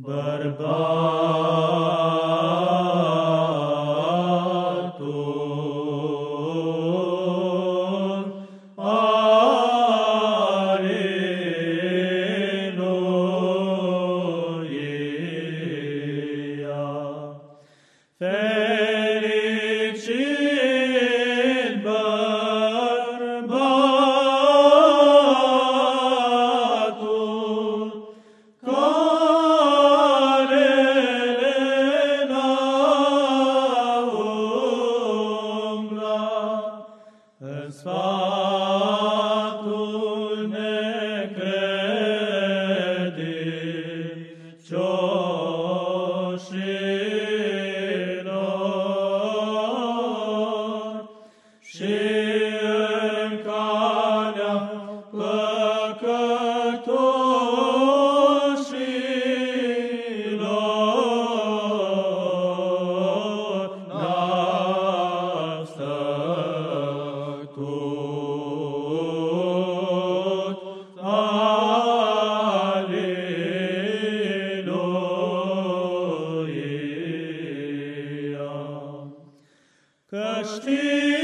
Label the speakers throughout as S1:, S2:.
S1: Bărbatul Că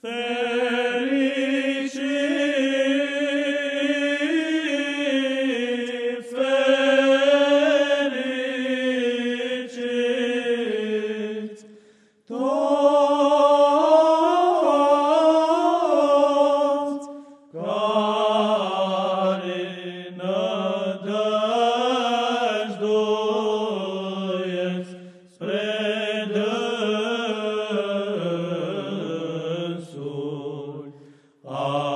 S1: Fericit, Aleluia.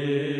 S1: Amen.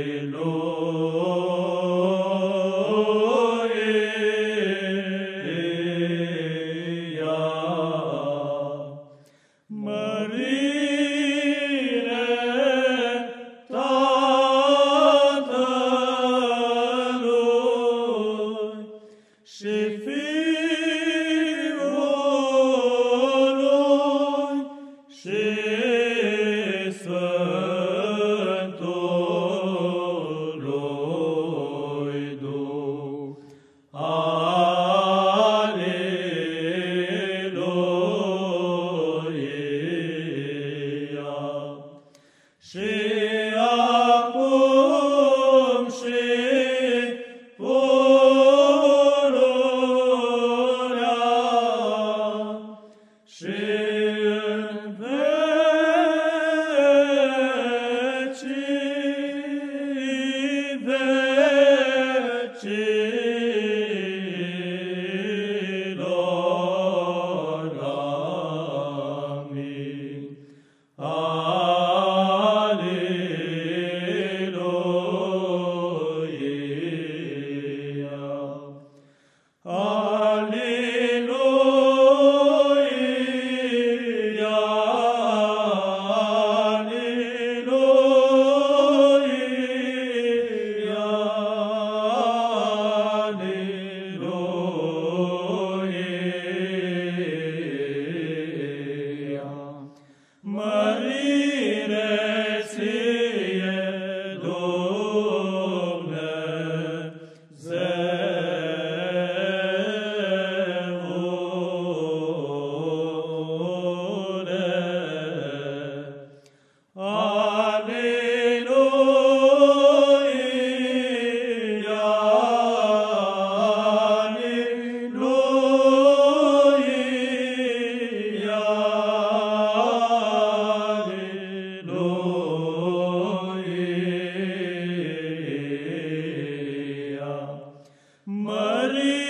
S1: Maria.